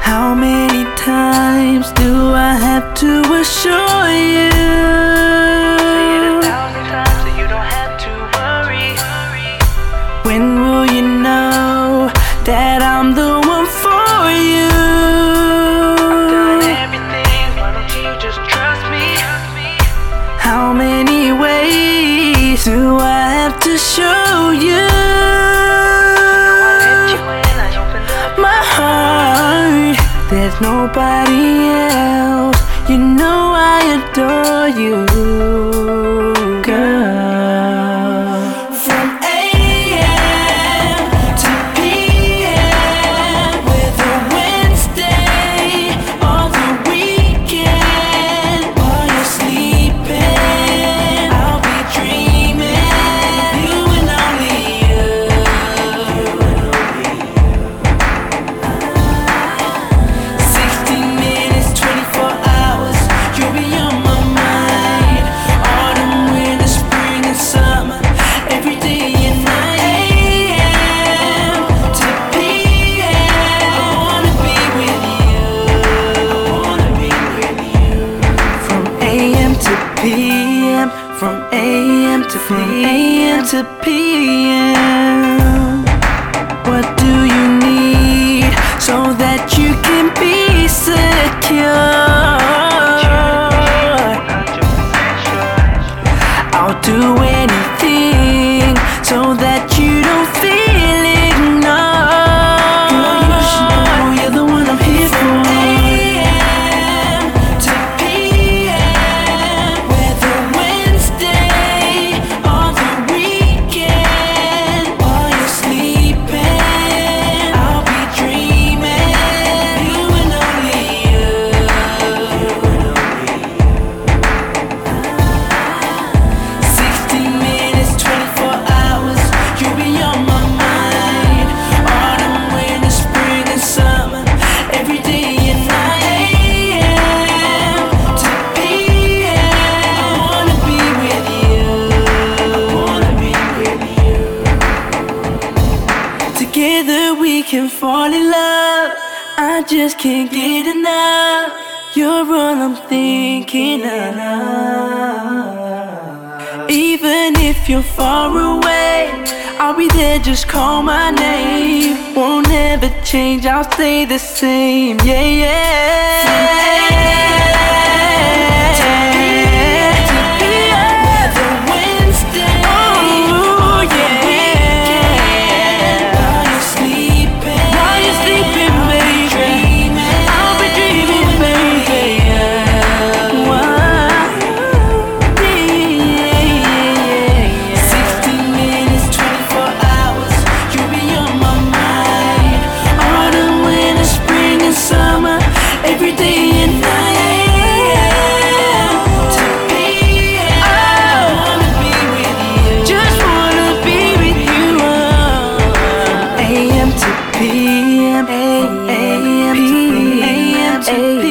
How many times do I have to assure you? Times so you don't have to worry. When will you know that I'm the one for you? How many ways do I have to show you? Nobody else. You know I adore you, AM to PM to PM. What do you need so that you can be secure? I'll do anything so that Together we can fall in love. I just can't get enough. You're all I'm thinking of. Even if you're far away, I'll be there, just call my name. Won't ever change, I'll stay the same. Yeah, yeah. AM